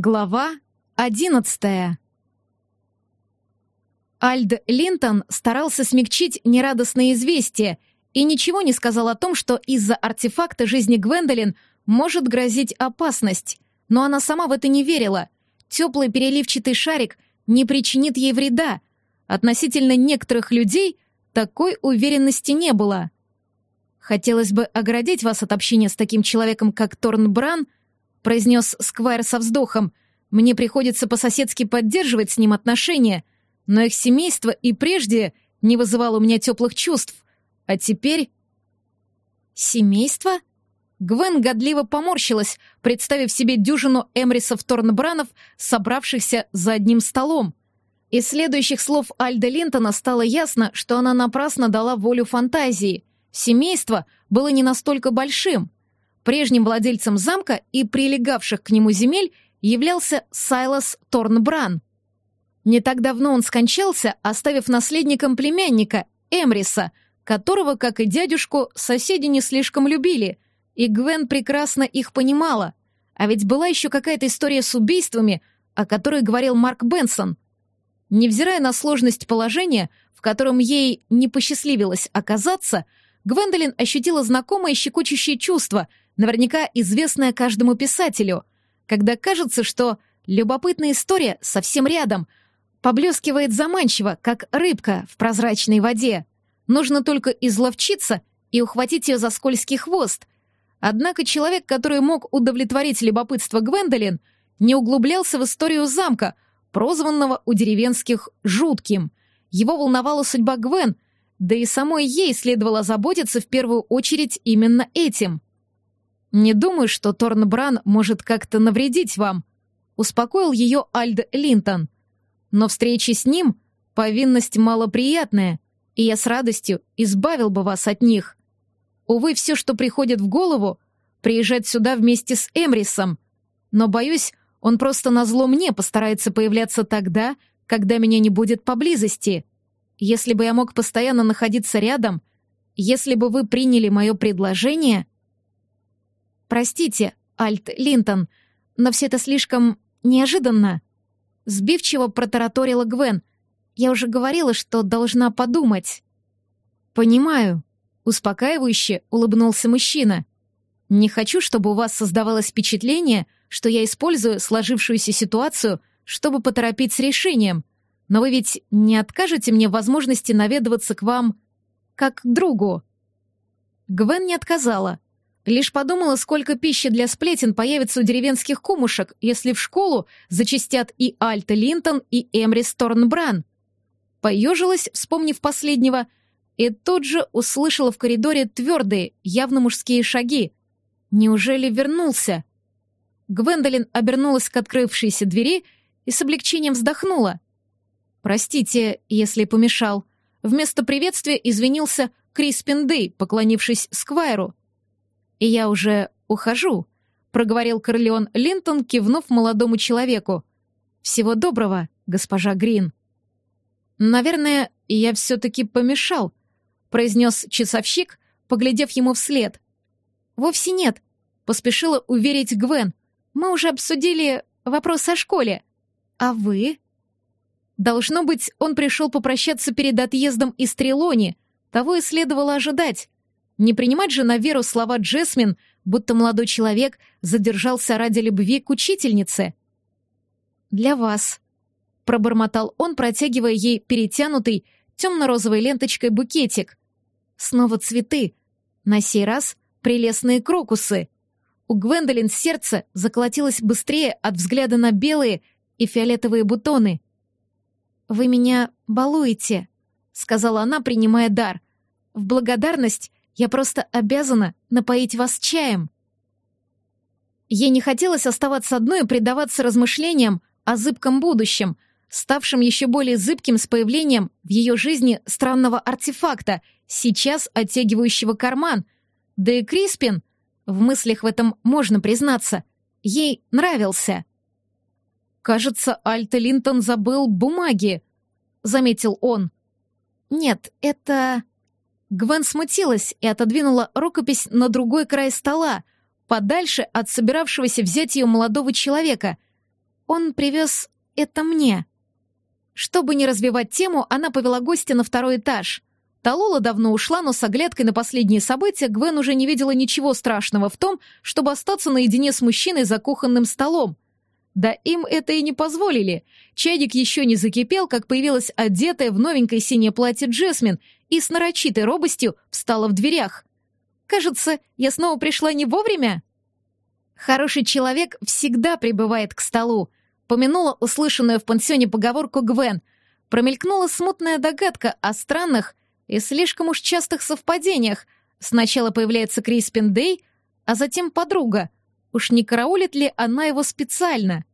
Глава одиннадцатая Альд Линтон старался смягчить нерадостное известие и ничего не сказал о том, что из-за артефакта жизни Гвендолин может грозить опасность, но она сама в это не верила. Теплый переливчатый шарик не причинит ей вреда. Относительно некоторых людей такой уверенности не было. Хотелось бы оградить вас от общения с таким человеком, как Торн Бран — произнес Сквайр со вздохом. «Мне приходится по-соседски поддерживать с ним отношения, но их семейство и прежде не вызывало у меня теплых чувств. А теперь...» «Семейство?» Гвен годливо поморщилась, представив себе дюжину Эмрисов Торнбранов, собравшихся за одним столом. Из следующих слов Альда Линтона стало ясно, что она напрасно дала волю фантазии. Семейство было не настолько большим — Прежним владельцем замка и прилегавших к нему земель являлся Сайлас Торнбран. Не так давно он скончался, оставив наследником племянника, Эмриса, которого, как и дядюшку, соседи не слишком любили, и Гвен прекрасно их понимала. А ведь была еще какая-то история с убийствами, о которой говорил Марк Бенсон. Невзирая на сложность положения, в котором ей не посчастливилось оказаться, Гвендолин ощутила знакомое щекочущее чувство — наверняка известная каждому писателю, когда кажется, что любопытная история совсем рядом, поблескивает заманчиво, как рыбка в прозрачной воде. Нужно только изловчиться и ухватить ее за скользкий хвост. Однако человек, который мог удовлетворить любопытство Гвендолин, не углублялся в историю замка, прозванного у деревенских «жутким». Его волновала судьба Гвен, да и самой ей следовало заботиться в первую очередь именно этим — «Не думаю, что Торнбран может как-то навредить вам», — успокоил ее Альд Линтон. «Но встречи с ним — повинность малоприятная, и я с радостью избавил бы вас от них. Увы, все, что приходит в голову, приезжать сюда вместе с Эмрисом. Но, боюсь, он просто назло мне постарается появляться тогда, когда меня не будет поблизости. Если бы я мог постоянно находиться рядом, если бы вы приняли мое предложение...» «Простите, Альт Линтон, но все это слишком неожиданно». Сбивчиво протараторила Гвен. «Я уже говорила, что должна подумать». «Понимаю», — успокаивающе улыбнулся мужчина. «Не хочу, чтобы у вас создавалось впечатление, что я использую сложившуюся ситуацию, чтобы поторопить с решением. Но вы ведь не откажете мне возможности наведываться к вам как к другу?» Гвен не отказала — Лишь подумала, сколько пищи для сплетен появится у деревенских кумушек, если в школу зачастят и Альта Линтон, и Эмрис Торнбран. Поежилась, вспомнив последнего, и тут же услышала в коридоре твердые, явно мужские шаги. Неужели вернулся? Гвендолин обернулась к открывшейся двери и с облегчением вздохнула. «Простите, если помешал». Вместо приветствия извинился Криспин Дэй, поклонившись Сквайру и я уже ухожу», — проговорил Корлеон Линтон, кивнув молодому человеку. «Всего доброго, госпожа Грин». «Наверное, я все-таки помешал», — произнес часовщик, поглядев ему вслед. «Вовсе нет», — поспешила уверить Гвен. «Мы уже обсудили вопрос о школе. А вы?» Должно быть, он пришел попрощаться перед отъездом из Трелони. Того и следовало ожидать. Не принимать же на веру слова Джесмин, будто молодой человек задержался ради любви к учительнице. «Для вас», — пробормотал он, протягивая ей перетянутый темно-розовой ленточкой букетик. Снова цветы. На сей раз прелестные крокусы. У Гвендолин сердце заколотилось быстрее от взгляда на белые и фиолетовые бутоны. «Вы меня балуете», — сказала она, принимая дар. «В благодарность я просто обязана напоить вас чаем». Ей не хотелось оставаться одной и предаваться размышлениям о зыбком будущем, ставшем еще более зыбким с появлением в ее жизни странного артефакта, сейчас оттягивающего карман. Да и Криспин, в мыслях в этом можно признаться, ей нравился. «Кажется, Альта Линтон забыл бумаги», — заметил он. «Нет, это...» Гвен смутилась и отодвинула рукопись на другой край стола, подальше от собиравшегося взять ее молодого человека. Он привез это мне. Чтобы не развивать тему, она повела гостя на второй этаж. Талола давно ушла, но с оглядкой на последние события Гвен уже не видела ничего страшного в том, чтобы остаться наедине с мужчиной за кухонным столом. Да им это и не позволили. Чайник еще не закипел, как появилась одетая в новенькое синее платье Джесмин и с нарочитой робостью встала в дверях. «Кажется, я снова пришла не вовремя?» «Хороший человек всегда прибывает к столу», помянула услышанную в пансионе поговорку Гвен. Промелькнула смутная догадка о странных и слишком уж частых совпадениях. Сначала появляется Криспин Дэй, а затем подруга. Уж не караулит ли она его специально?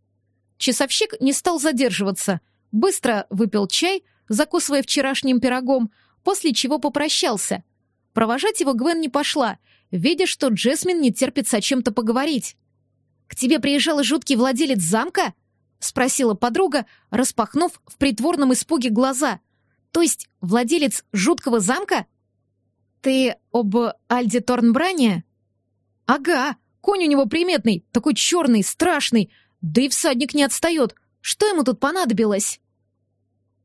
Часовщик не стал задерживаться. Быстро выпил чай, закусывая вчерашним пирогом, после чего попрощался. Провожать его Гвен не пошла, видя, что Джесмин не терпится о чем-то поговорить. «К тебе приезжал жуткий владелец замка?» — спросила подруга, распахнув в притворном испуге глаза. То есть владелец жуткого замка? Ты об Альде Торнбране? Ага, конь у него приметный, такой черный, страшный, да и всадник не отстает. Что ему тут понадобилось?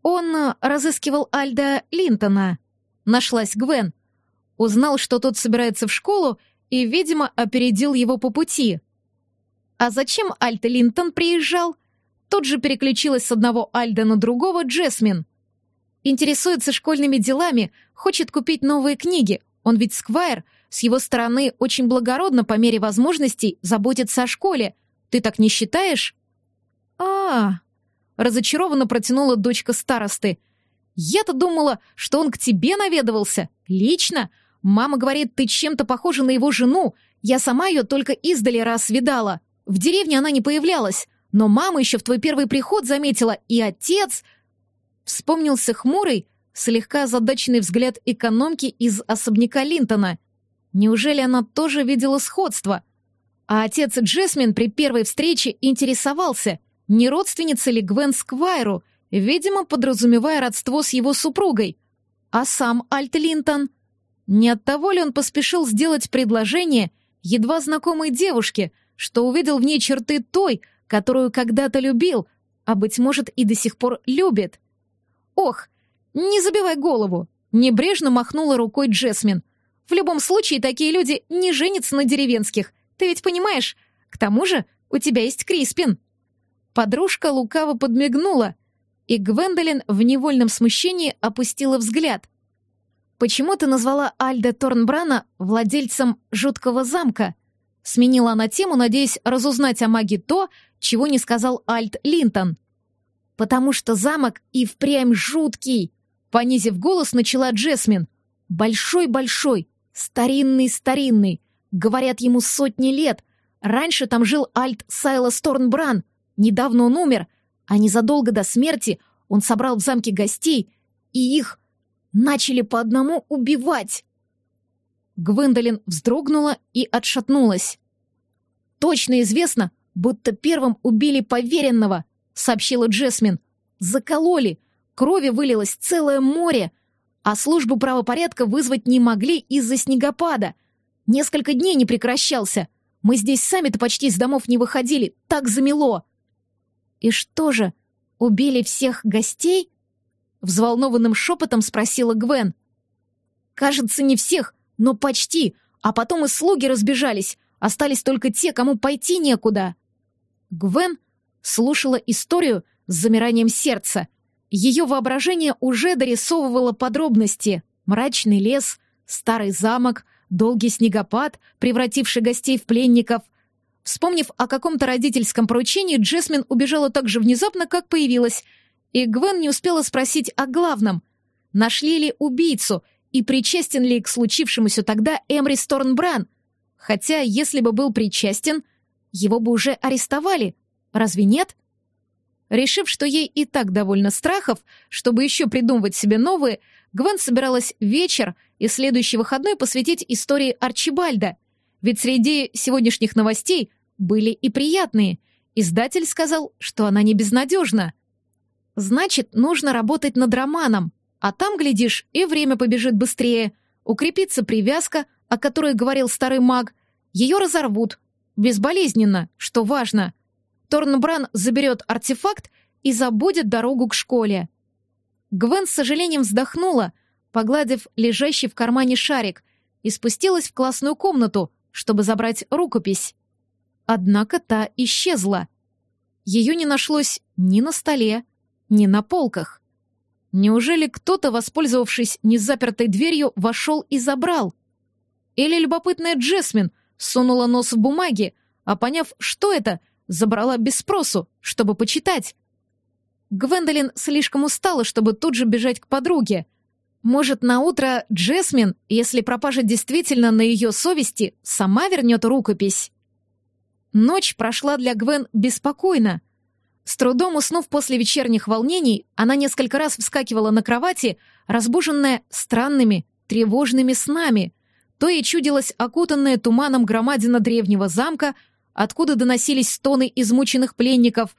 Он разыскивал Альда Линтона. Нашлась Гвен. Узнал, что тот собирается в школу, и, видимо, опередил его по пути. А зачем Альд Линтон приезжал? Тут же переключилась с одного Альда на другого Джесмин. Интересуется школьными делами, хочет купить новые книги. Он ведь сквайр. С его стороны очень благородно по мере возможностей заботиться о школе. Ты так не считаешь? А, -а, -а разочарованно протянула дочка старосты. Я-то думала, что он к тебе наведывался. Лично. Мама говорит, ты чем-то похожа на его жену. Я сама ее только издали раз видала. В деревне она не появлялась. Но мама еще в твой первый приход заметила, и отец... Вспомнился хмурый, слегка озадаченный взгляд экономки из особняка Линтона. Неужели она тоже видела сходство? А отец Джесмин при первой встрече интересовался, не родственница ли Гвен Сквайру, видимо, подразумевая родство с его супругой. А сам Альт Линтон? Не от того ли он поспешил сделать предложение едва знакомой девушке, что увидел в ней черты той, которую когда-то любил, а, быть может, и до сих пор любит? «Ох, не забивай голову!» — небрежно махнула рукой Джесмин. «В любом случае, такие люди не женятся на деревенских. Ты ведь понимаешь? К тому же у тебя есть Криспин». Подружка лукаво подмигнула, и Гвендолин в невольном смущении опустила взгляд. «Почему ты назвала Альда Торнбрана владельцем жуткого замка?» Сменила она тему, надеясь разузнать о маге то, чего не сказал Альт Линтон потому что замок и впрямь жуткий!» Понизив голос, начала Джесмин. «Большой-большой, старинный-старинный. Говорят, ему сотни лет. Раньше там жил Альт Сайлас Торнбран. Недавно он умер, а незадолго до смерти он собрал в замке гостей, и их начали по одному убивать». Гвендолин вздрогнула и отшатнулась. «Точно известно, будто первым убили поверенного», сообщила Джесмин. «Закололи! Крови вылилось целое море! А службу правопорядка вызвать не могли из-за снегопада. Несколько дней не прекращался. Мы здесь сами-то почти из домов не выходили, так замело!» «И что же, убили всех гостей?» Взволнованным шепотом спросила Гвен. «Кажется, не всех, но почти, а потом и слуги разбежались, остались только те, кому пойти некуда». Гвен слушала историю с замиранием сердца. Ее воображение уже дорисовывало подробности. Мрачный лес, старый замок, долгий снегопад, превративший гостей в пленников. Вспомнив о каком-то родительском поручении, Джесмин убежала так же внезапно, как появилась, и Гвен не успела спросить о главном. Нашли ли убийцу и причастен ли к случившемуся тогда Эмри Сторнбран? Хотя, если бы был причастен, его бы уже арестовали, Разве нет? Решив, что ей и так довольно страхов, чтобы еще придумывать себе новые, Гвен собиралась вечер и следующий выходной посвятить истории Арчибальда. Ведь среди сегодняшних новостей были и приятные. Издатель сказал, что она не безнадежна. Значит, нужно работать над романом, а там, глядишь, и время побежит быстрее. Укрепится привязка, о которой говорил старый маг. Ее разорвут. Безболезненно, что важно. Торнбран заберет артефакт и забудет дорогу к школе. Гвен с сожалением вздохнула, погладив лежащий в кармане шарик, и спустилась в классную комнату, чтобы забрать рукопись. Однако та исчезла. Ее не нашлось ни на столе, ни на полках. Неужели кто-то, воспользовавшись незапертой дверью, вошел и забрал? Или любопытная Джесмин сунула нос в бумаги, а поняв, что это, забрала без спросу, чтобы почитать? Гвендолин слишком устала, чтобы тут же бежать к подруге. Может, на утро Джесмин, если пропажа действительно на ее совести, сама вернет рукопись? Ночь прошла для Гвен беспокойно. С трудом уснув после вечерних волнений, она несколько раз вскакивала на кровати, разбуженная странными, тревожными снами. То и чудилась окутанная туманом громадина древнего замка, откуда доносились стоны измученных пленников,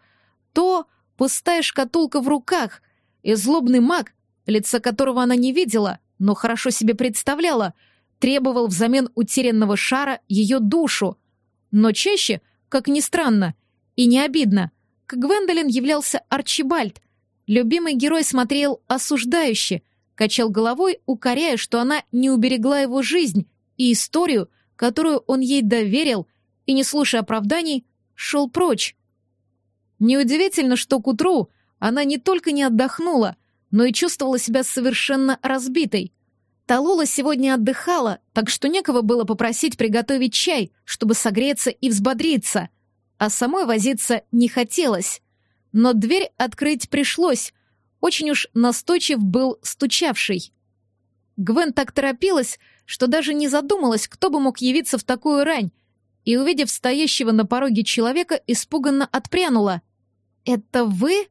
то пустая шкатулка в руках, и злобный маг, лица которого она не видела, но хорошо себе представляла, требовал взамен утерянного шара ее душу. Но чаще, как ни странно, и не обидно, к Гвендолин являлся Арчибальд. Любимый герой смотрел осуждающе, качал головой, укоряя, что она не уберегла его жизнь и историю, которую он ей доверил, и, не слушая оправданий, шел прочь. Неудивительно, что к утру она не только не отдохнула, но и чувствовала себя совершенно разбитой. Талула сегодня отдыхала, так что некого было попросить приготовить чай, чтобы согреться и взбодриться, а самой возиться не хотелось. Но дверь открыть пришлось, очень уж настойчив был стучавший. Гвен так торопилась, что даже не задумалась, кто бы мог явиться в такую рань, и, увидев стоящего на пороге человека, испуганно отпрянула. «Это вы?»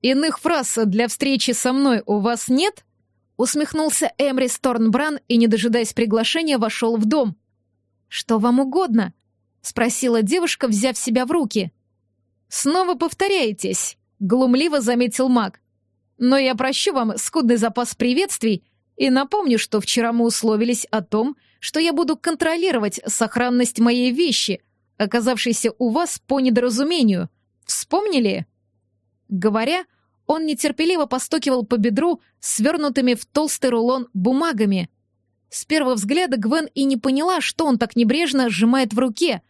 «Иных фраз для встречи со мной у вас нет?» Усмехнулся Эмри Сторнбран и, не дожидаясь приглашения, вошел в дом. «Что вам угодно?» — спросила девушка, взяв себя в руки. «Снова повторяетесь», — глумливо заметил маг. «Но я прощу вам скудный запас приветствий и напомню, что вчера мы условились о том, что я буду контролировать сохранность моей вещи, оказавшейся у вас по недоразумению. Вспомнили?» Говоря, он нетерпеливо постукивал по бедру свернутыми в толстый рулон бумагами. С первого взгляда Гвен и не поняла, что он так небрежно сжимает в руке,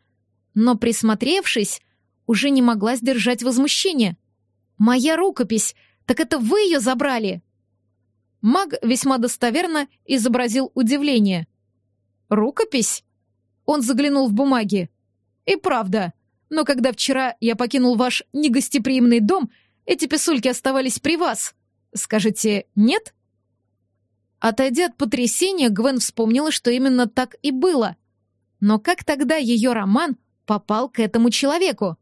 но, присмотревшись, уже не могла сдержать возмущение. «Моя рукопись! Так это вы ее забрали!» Маг весьма достоверно изобразил удивление. «Рукопись?» Он заглянул в бумаги. «И правда. Но когда вчера я покинул ваш негостеприимный дом эти писульки оставались при вас. Скажете «нет»?» Отойдя от потрясения, Гвен вспомнила, что именно так и было. Но как тогда ее роман попал к этому человеку?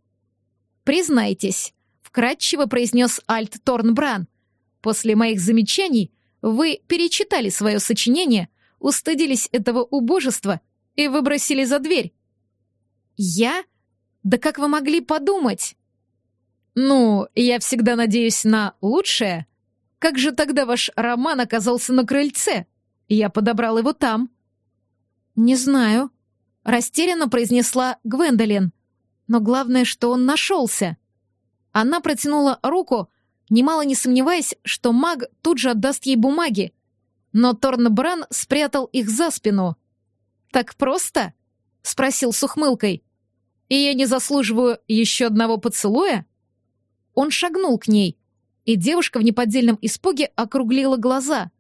«Признайтесь», — вкратчиво произнес Альт Торнбран. «После моих замечаний вы перечитали свое сочинение, устыдились этого убожества и выбросили за дверь». «Я? Да как вы могли подумать?» «Ну, я всегда надеюсь на лучшее. Как же тогда ваш роман оказался на крыльце? Я подобрал его там». «Не знаю», — растерянно произнесла Гвендолин. «Но главное, что он нашелся». Она протянула руку, немало не сомневаясь, что маг тут же отдаст ей бумаги. Но Торнбран спрятал их за спину. «Так просто?» — спросил с ухмылкой. «И я не заслуживаю еще одного поцелуя?» Он шагнул к ней, и девушка в неподдельном испуге округлила глаза.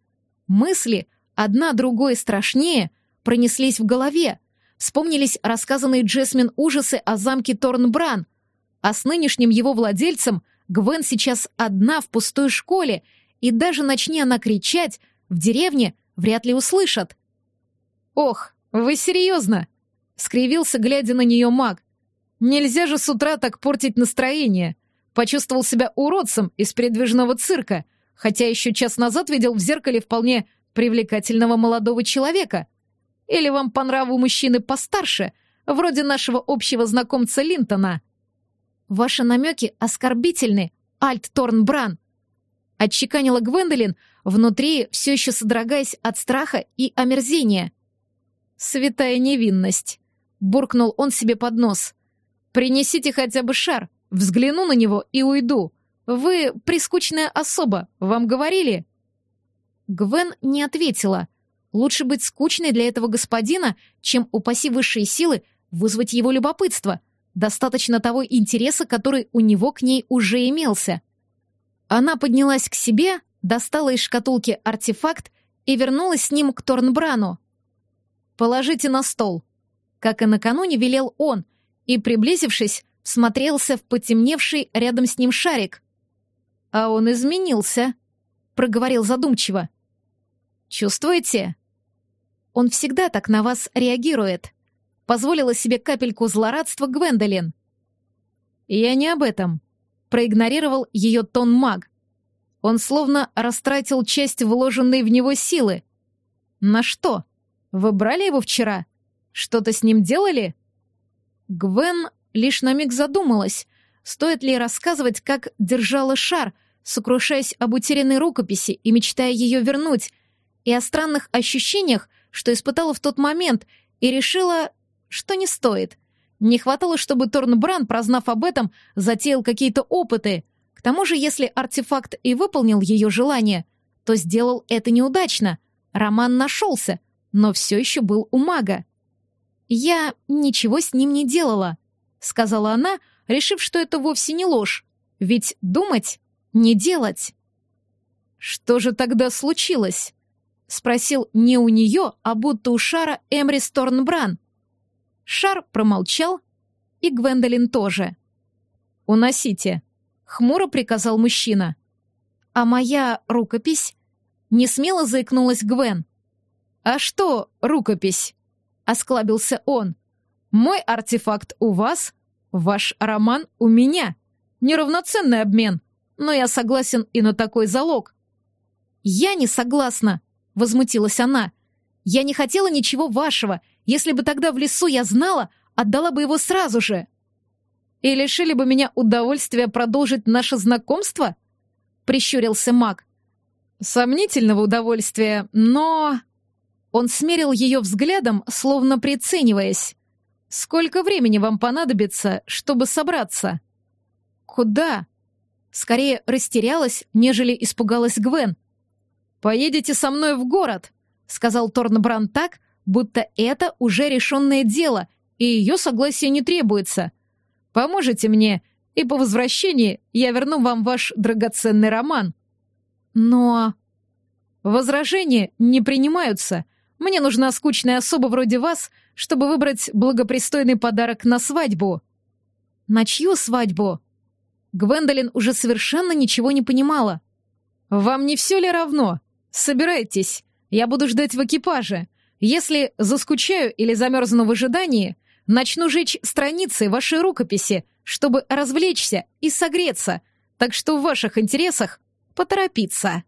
Мысли, одна другой страшнее, пронеслись в голове. Вспомнились рассказанные Джесмин ужасы о замке Торнбран, а с нынешним его владельцем Гвен сейчас одна в пустой школе, и даже начни она кричать, в деревне вряд ли услышат. «Ох, вы серьезно?» — скривился, глядя на нее маг. «Нельзя же с утра так портить настроение. Почувствовал себя уродцем из передвижного цирка, хотя еще час назад видел в зеркале вполне привлекательного молодого человека. Или вам по нраву мужчины постарше, вроде нашего общего знакомца Линтона? Ваши намеки оскорбительны, Альт Торнбран. Отчеканила Гвендолин, внутри все еще содрогаясь от страха и омерзения. «Святая невинность», — буркнул он себе под нос. «Принесите хотя бы шар, Взгляну на него и уйду. Вы прискучная особа, вам говорили?» Гвен не ответила. Лучше быть скучной для этого господина, чем, упаси высшие силы, вызвать его любопытство. Достаточно того интереса, который у него к ней уже имелся. Она поднялась к себе, достала из шкатулки артефакт и вернулась с ним к Торнбрану. «Положите на стол», как и накануне велел он, и, приблизившись, всмотрелся в потемневший рядом с ним шарик. «А он изменился», — проговорил задумчиво. «Чувствуете?» «Он всегда так на вас реагирует», — позволила себе капельку злорадства Гвендолин. «Я не об этом», — проигнорировал ее тон маг. Он словно растратил часть вложенной в него силы. «На что? Вы брали его вчера? Что-то с ним делали?» Гвен лишь на миг задумалась, стоит ли рассказывать, как держала шар, сокрушаясь об утерянной рукописи и мечтая ее вернуть, и о странных ощущениях, что испытала в тот момент, и решила, что не стоит. Не хватало, чтобы Торнбран, прознав об этом, затеял какие-то опыты. К тому же, если артефакт и выполнил ее желание, то сделал это неудачно. Роман нашелся, но все еще был у мага. «Я ничего с ним не делала», — сказала она, решив, что это вовсе не ложь. Ведь думать — не делать. «Что же тогда случилось?» — спросил не у нее, а будто у Шара Эмри Сторнбран. Шар промолчал, и Гвендолин тоже. «Уносите», — хмуро приказал мужчина. «А моя рукопись?» — не смело заикнулась Гвен. «А что рукопись?» — осклабился он. «Мой артефакт у вас, ваш роман у меня. Неравноценный обмен, но я согласен и на такой залог». «Я не согласна», — возмутилась она. «Я не хотела ничего вашего. Если бы тогда в лесу я знала, отдала бы его сразу же». «И лишили бы меня удовольствия продолжить наше знакомство?» — прищурился маг. «Сомнительного удовольствия, но...» Он смерил ее взглядом, словно прицениваясь. «Сколько времени вам понадобится, чтобы собраться?» «Куда?» Скорее растерялась, нежели испугалась Гвен. «Поедете со мной в город», — сказал Торнбран так, будто это уже решенное дело, и ее согласие не требуется. «Поможете мне, и по возвращении я верну вам ваш драгоценный роман». «Но...» «Возражения не принимаются», мне нужна скучная особа вроде вас, чтобы выбрать благопристойный подарок на свадьбу». «На чью свадьбу?» Гвендолин уже совершенно ничего не понимала. «Вам не все ли равно? Собирайтесь. Я буду ждать в экипаже. Если заскучаю или замерзну в ожидании, начну жечь страницы вашей рукописи, чтобы развлечься и согреться, так что в ваших интересах поторопиться».